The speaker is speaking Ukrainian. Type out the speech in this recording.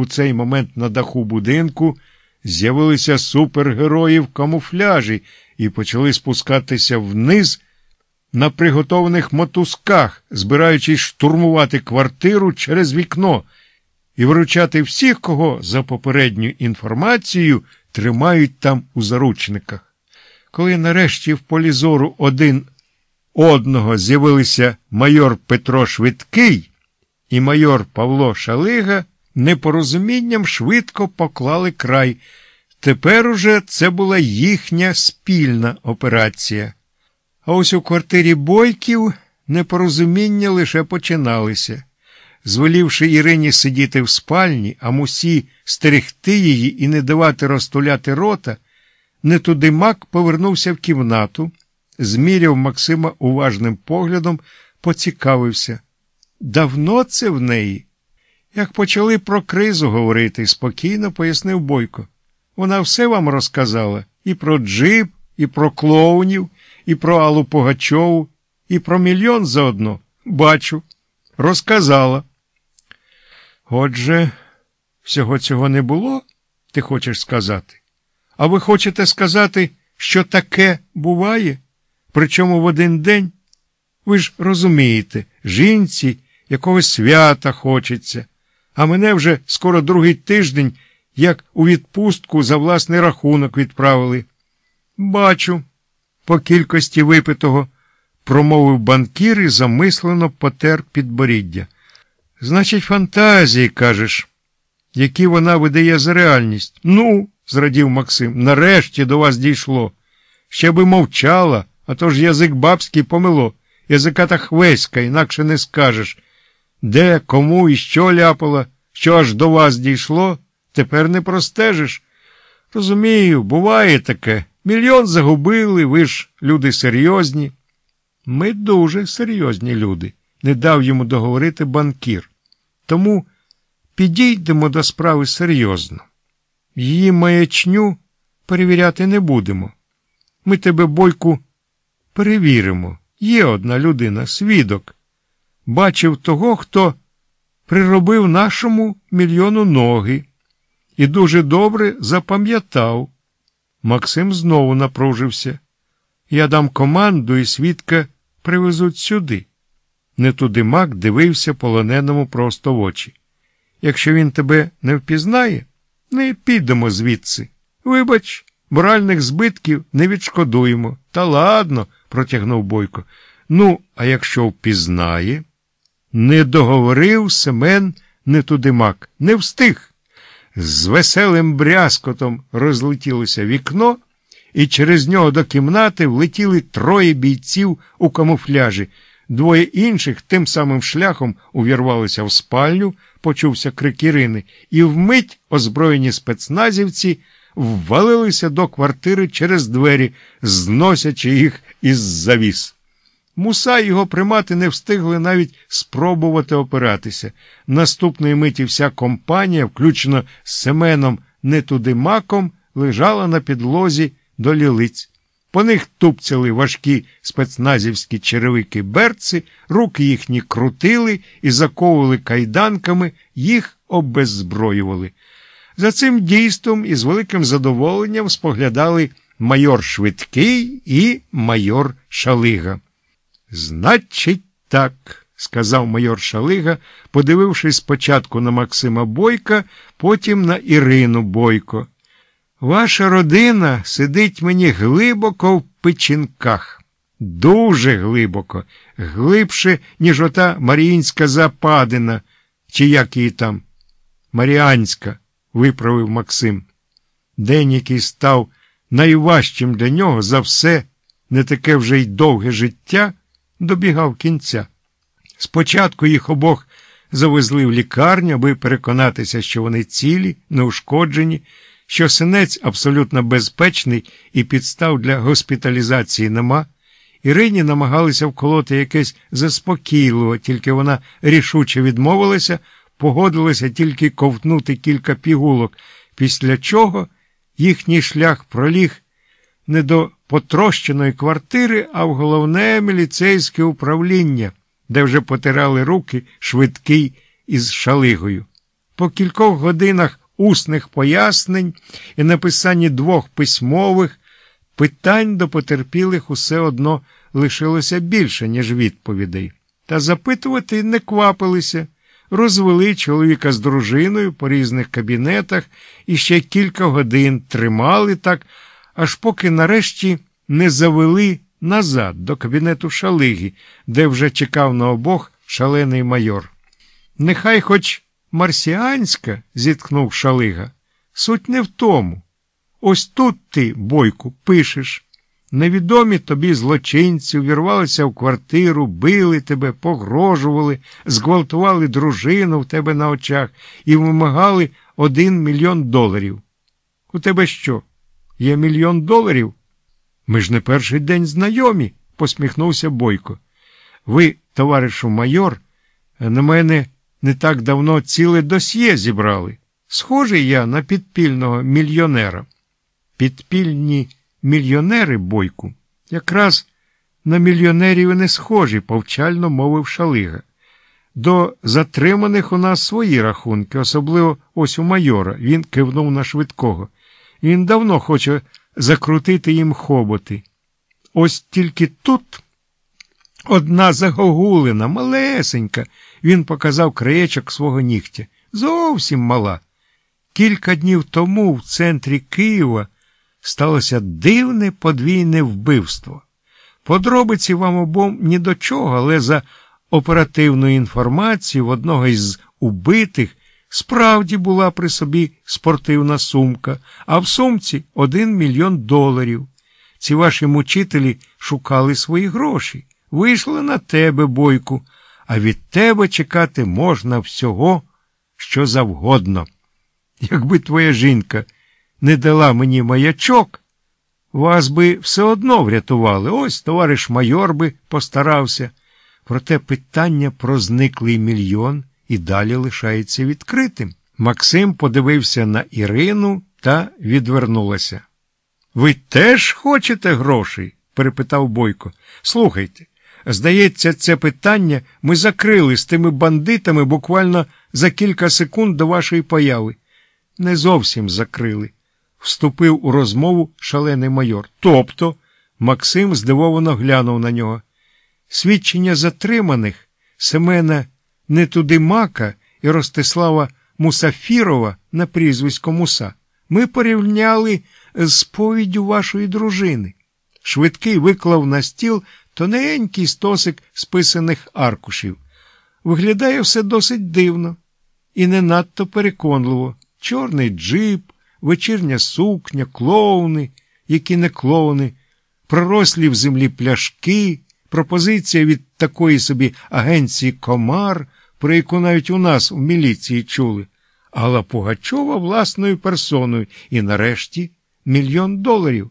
у цей момент на даху будинку з'явилися супергерої в камуфляжі і почали спускатися вниз на приготованих мотузках, збираючись штурмувати квартиру через вікно і вручати всіх, кого за попередню інформацією тримають там у заручниках. Коли нарешті в полі зору один одного з'явилися майор Петро Швидкий і майор Павло Шалига, непорозумінням швидко поклали край. Тепер уже це була їхня спільна операція. А ось у квартирі бойків непорозуміння лише починалися. Звелівши Ірині сидіти в спальні, а мусі стерегти її і не давати розтуляти рота, не туди мак повернувся в кімнату, зміряв Максима уважним поглядом, поцікавився. Давно це в неї? Як почали про кризу говорити, спокійно пояснив Бойко. Вона все вам розказала і про джип, і про клоунів, і про Аллу Пугачову, і про мільйон заодно. Бачу. Розказала. Отже, всього цього не було, ти хочеш сказати? А ви хочете сказати, що таке буває? Причому в один день? Ви ж розумієте, жінці якогось свята хочеться, а мене вже скоро другий тиждень, як у відпустку за власний рахунок відправили. Бачу, по кількості випитого, промовив банкір і замислено потер підборіддя. Значить, фантазії, кажеш, які вона видає за реальність. Ну, зрадів Максим, нарешті до вас дійшло. Ще би мовчала, а то ж язик бабський помило, язика та хвеська, інакше не скажеш. Де, кому і що ляпала, що аж до вас дійшло, тепер не простежиш. Розумію, буває таке. Мільйон загубили, ви ж люди серйозні. Ми дуже серйозні люди, не дав йому договорити банкір. Тому підійдемо до справи серйозно. Її маячню перевіряти не будемо. Ми тебе, бойку, перевіримо. Є одна людина, свідок. Бачив того, хто приробив нашому мільйону ноги і дуже добре запам'ятав. Максим знову напружився. Я дам команду і свідка привезуть сюди. Не туди мак дивився полоненому просто в очі. Якщо він тебе не впізнає, не підемо звідси. Вибач, моральних збитків не відшкодуємо. Та ладно, протягнув Бойко. Ну, а якщо впізнає, не договорив Семен не туди не встиг. З веселим брязкотом розлетілося вікно, і через нього до кімнати влетіли троє бійців у камуфляжі. Двоє інших тим самим шляхом увірвалися в спальню, почувся крик Ірини, і вмить озброєні спецназівці ввалилися до квартири через двері, зносячи їх із завіс. Муса його примати не встигли навіть спробувати опиратися. Наступної миті вся компанія, включно з Семеном не туди маком, лежала на підлозі до лілиць. По них тупцяли важкі спецназівські черевики берці, руки їхні крутили і заковували кайданками, їх обеззброювали. За цим дійством із великим задоволенням споглядали майор Швидкий і майор Шалига. Значить, так, сказав майор Шалига, подивившись спочатку на Максима Бойка, потім на Ірину Бойко. Ваша родина сидить мені глибоко в печінках. Дуже глибоко, глибше, ніж ота Маріїнська западина, чи як її там. Маріанська, виправив Максим. День, який став найважчим для нього за все, не таке вже й довге життя, добігав кінця. Спочатку їх обох завезли в лікарню, аби переконатися, що вони цілі, неушкоджені що синець абсолютно безпечний і підстав для госпіталізації нема. Ірині намагалися вколоти якесь заспокійливо, тільки вона рішуче відмовилася, погодилася тільки ковтнути кілька пігулок, після чого їхній шлях проліг не до потрощеної квартири, а в головне міліцейське управління, де вже потирали руки швидкий із шалигою. по кількох годинах усних пояснень і написанні двох письмових, питань до потерпілих усе одно лишилося більше, ніж відповідей. Та запитувати не квапилися, розвели чоловіка з дружиною по різних кабінетах і ще кілька годин тримали так, аж поки нарешті не завели назад до кабінету шалиги, де вже чекав на обох шалений майор. Нехай хоч марсіанська, зіткнув шалига, суть не в тому. Ось тут ти, бойку, пишеш. Невідомі тобі злочинці увірвалися в квартиру, били тебе, погрожували, зґвалтували дружину в тебе на очах і вимагали один мільйон доларів. У тебе що? Є мільйон доларів? Ми ж не перший день знайомі, посміхнувся Бойко. Ви, товаришу майор, на мене не так давно ціле досьє зібрали. Схожий я на підпільного мільйонера. Підпільні мільйонери, бойку, якраз на мільйонерів не схожі, повчально мовив шалига. До затриманих у нас свої рахунки, особливо ось у майора. Він кивнув на швидкого. Він давно хоче закрутити їм хоботи. Ось тільки тут одна загогулина, малесенька, він показав краєчок свого нігтя. Зовсім мала. Кілька днів тому в центрі Києва сталося дивне подвійне вбивство. Подробиці вам обом ні до чого, але за оперативною інформацією в одного із убитих справді була при собі спортивна сумка, а в сумці один мільйон доларів. Ці ваші мучителі шукали свої гроші. Вийшли на тебе, бойку, а від тебе чекати можна всього, що завгодно. Якби твоя жінка не дала мені маячок, вас би все одно врятували. Ось товариш майор би постарався. Проте питання про зниклий мільйон і далі лишається відкритим. Максим подивився на Ірину та відвернулася. Ви теж хочете грошей? перепитав Бойко. Слухайте, здається, це питання ми закрили з тими бандитами буквально за кілька секунд до вашої появи. Не зовсім закрили вступив у розмову шалений майор. Тобто, Максим здивовано глянув на нього. Свідчення затриманих Семена Нетудимака і Ростислава Мусафірова на прізвисько Муса ми порівняли з повіддю вашої дружини. Швидкий виклав на стіл тоненький стосик списаних аркушів. Виглядає все досить дивно і не надто переконливо. Чорний джип вечірня сукня, клоуни, які не клоуни, пророслі в землі пляшки, пропозиція від такої собі агенції комар, про яку навіть у нас в міліції чули, але Пугачова власною персоною і нарешті мільйон доларів.